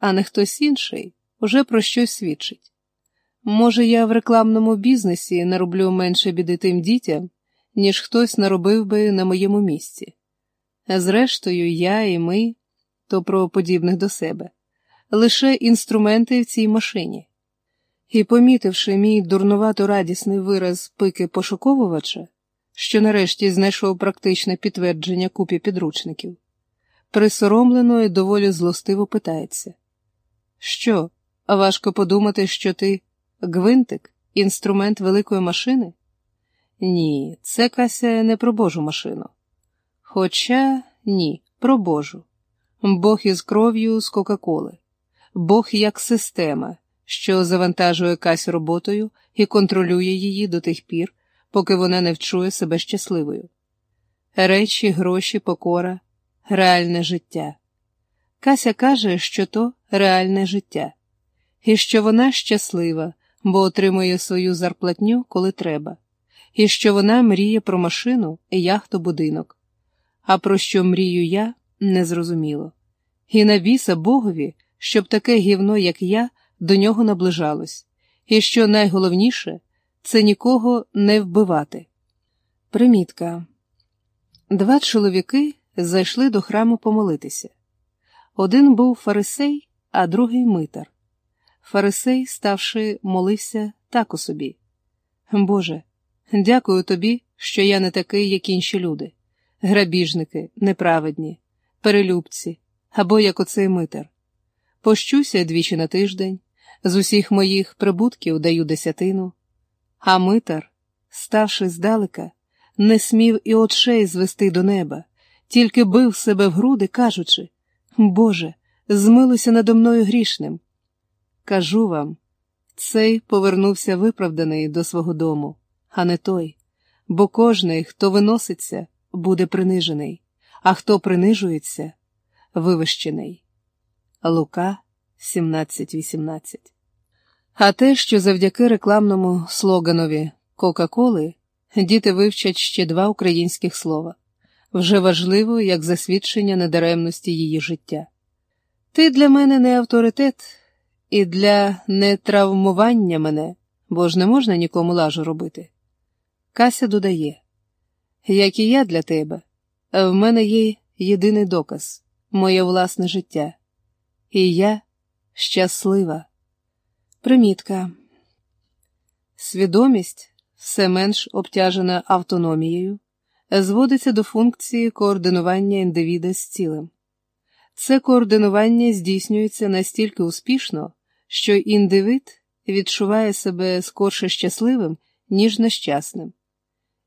а не хтось інший, уже про щось свідчить. Може, я в рекламному бізнесі нароблю менше біди тим дітям, ніж хтось наробив би на моєму місці. Зрештою, я і ми, то про подібних до себе, лише інструменти в цій машині. І, помітивши мій дурнувато радісний вираз пики пошуковувача, що нарешті знайшов практичне підтвердження купі підручників, присоромлено і доволі злостиво питається: Що, важко подумати, що ти гвинтик, інструмент великої машини? Ні, це Кася не про Божу машину. Хоча ні, про Божу. Бог із кров'ю з Кока-Коли, Бог як система, що завантажує Касю роботою і контролює її до тих пір, поки вона не вчує себе щасливою. Речі, гроші, покора, реальне життя. Кася каже, що то реальне життя, і що вона щаслива, бо отримує свою зарплатню, коли треба, і що вона мріє про машину, яхту, будинок. А про що мрію я, незрозуміло. І на біса Богові, щоб таке гівно, як я, до нього наближалось, і що найголовніше це нікого не вбивати. Примітка. Два чоловіки зайшли до храму помолитися. Один був фарисей, а другий митар. Фарисей, ставши, молився так у собі. Боже, дякую тобі, що я не такий, як інші люди, грабіжники, неправедні, перелюбці або як оцей митар. Пощуся двічі на тиждень, з усіх моїх прибутків даю десятину, а митар, ставши здалека, не смів і очей звести до неба, тільки бив себе в груди, кажучи Боже, змилуйся надо мною грішним. Кажу вам, цей повернувся виправданий до свого дому, а не той, бо кожний, хто виноситься, буде принижений, а хто принижується, вивищений. Лука 17.18 А те, що завдяки рекламному слоганові Кока-Коли діти вивчать ще два українських слова вже важливо як засвідчення недаремності її життя. Ти для мене не авторитет і для нетравмування мене, бо ж не можна нікому лажу робити. Кася додає, як і я для тебе, в мене є єдиний доказ моє власне життя, і я щаслива. Примітка. Свідомість, все менш обтяжена автономією, зводиться до функції координування індивіда з цілим. Це координування здійснюється настільки успішно, що індивид відчуває себе скорше щасливим, ніж нещасним.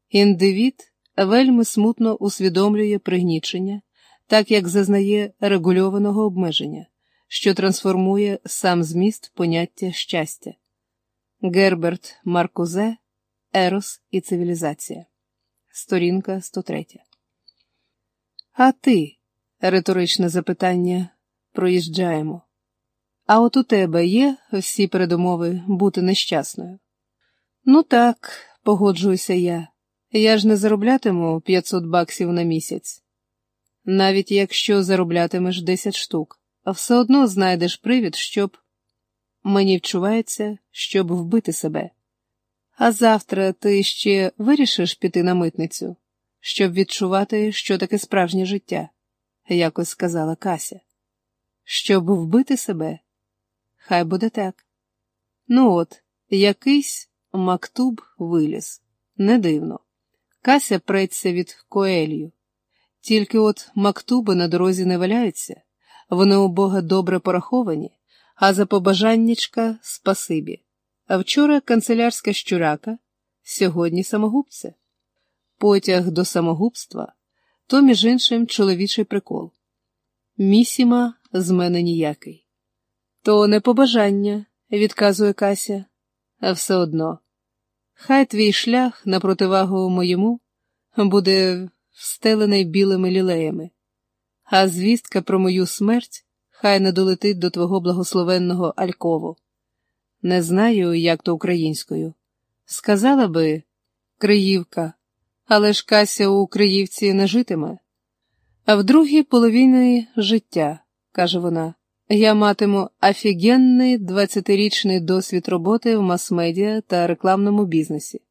Індивід вельми смутно усвідомлює пригнічення, так як зазнає регульованого обмеження, що трансформує сам зміст поняття щастя. Герберт Маркузе, Ерос і цивілізація. Сторінка 103. А ти? Риторичне запитання проїжджаємо. А от у тебе є всі передумови бути нещасною? Ну так, погоджуюся я. Я ж не зароблятиму 500 баксів на місяць. Навіть якщо зароблятимеш 10 штук, а все одно знайдеш привід, щоб мені вчувається, щоб вбити себе. А завтра ти ще вирішиш піти на митницю, щоб відчувати, що таке справжнє життя, якось сказала Кася. Щоб вбити себе, хай буде так. Ну от, якийсь мактуб виліз, не дивно. Кася преться від коелью. Тільки от мактуби на дорозі не валяються, вони у Бога добре пораховані, а за побажаннячка спасибі. А вчора канцелярська щурака, сьогодні самогубця. Потяг до самогубства то, між іншим, чоловічий прикол. Місіма з мене ніякий. То не побажання, відказує Кася, а все одно. Хай твій шлях на противагу моєму буде встелений білими лілеями, а звістка про мою смерть хай не долетить до твого благословенного Алькову. Не знаю, як то українською. Сказала би Криївка, але ж Кася у Криївці не житиме. А в другій половині життя, каже вона, я матиму офігенний 20-річний досвід роботи в мас-медіа та рекламному бізнесі.